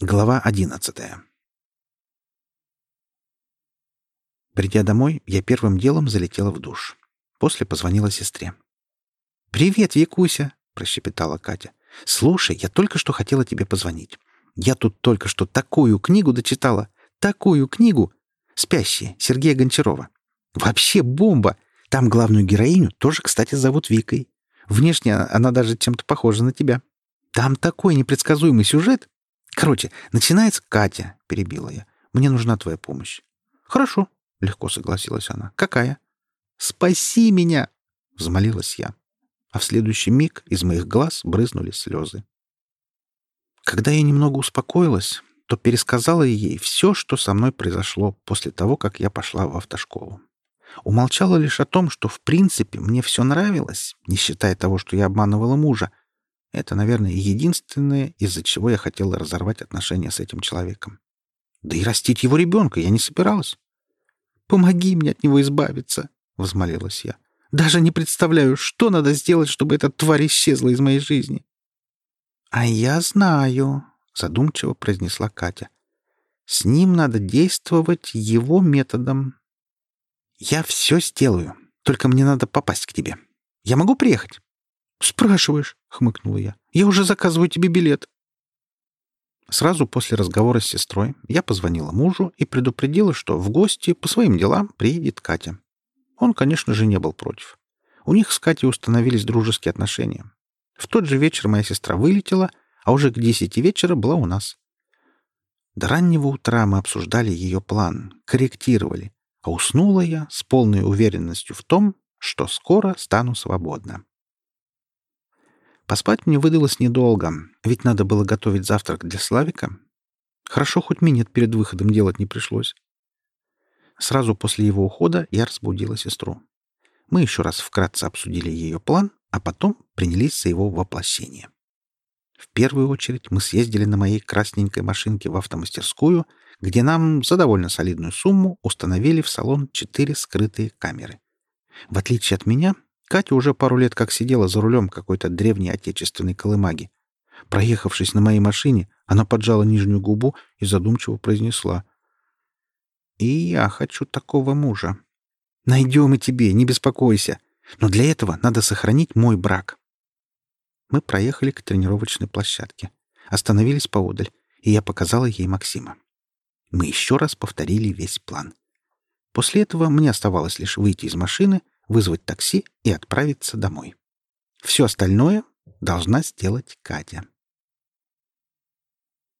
Глава одиннадцатая. Придя домой, я первым делом залетела в душ. После позвонила сестре. «Привет, Якуся!» — прощепетала Катя. «Слушай, я только что хотела тебе позвонить. Я тут только что такую книгу дочитала. Такую книгу! «Спящие» Сергея Гончарова. Вообще бомба! Там главную героиню тоже, кстати, зовут Викой. Внешне она даже чем-то похожа на тебя. Там такой непредсказуемый сюжет, Короче, начинается Катя, перебила я. Мне нужна твоя помощь. Хорошо, легко согласилась она. Какая? Спаси меня, взмолилась я. А в следующий миг из моих глаз брызнули слезы. Когда я немного успокоилась, то пересказала ей все, что со мной произошло после того, как я пошла в автошколу. Умолчала лишь о том, что в принципе мне все нравилось, не считая того, что я обманывала мужа, это, наверное, единственное, из-за чего я хотела разорвать отношения с этим человеком. Да и растить его ребенка я не собиралась. «Помоги мне от него избавиться», — возмолилась я. «Даже не представляю, что надо сделать, чтобы эта тварь исчезла из моей жизни». «А я знаю», — задумчиво произнесла Катя. «С ним надо действовать его методом». «Я все сделаю, только мне надо попасть к тебе. Я могу приехать?» «Спрашиваешь?» — хмыкнула я. «Я уже заказываю тебе билет». Сразу после разговора с сестрой я позвонила мужу и предупредила, что в гости по своим делам приедет Катя. Он, конечно же, не был против. У них с Катей установились дружеские отношения. В тот же вечер моя сестра вылетела, а уже к десяти вечера была у нас. До раннего утра мы обсуждали ее план, корректировали, а уснула я с полной уверенностью в том, что скоро стану свободна. Поспать мне выдалось недолго, ведь надо было готовить завтрак для Славика. Хорошо, хоть минет перед выходом делать не пришлось. Сразу после его ухода я разбудила сестру. Мы еще раз вкратце обсудили ее план, а потом принялись за его воплощение. В первую очередь мы съездили на моей красненькой машинке в автомастерскую, где нам за довольно солидную сумму установили в салон четыре скрытые камеры. В отличие от меня, Катя уже пару лет как сидела за рулем какой-то древней отечественной колымаги. Проехавшись на моей машине, она поджала нижнюю губу и задумчиво произнесла. «И я хочу такого мужа. Найдем и тебе, не беспокойся. Но для этого надо сохранить мой брак». Мы проехали к тренировочной площадке, остановились поодаль, и я показала ей Максима. Мы еще раз повторили весь план. После этого мне оставалось лишь выйти из машины — вызвать такси и отправиться домой. Все остальное должна сделать Катя.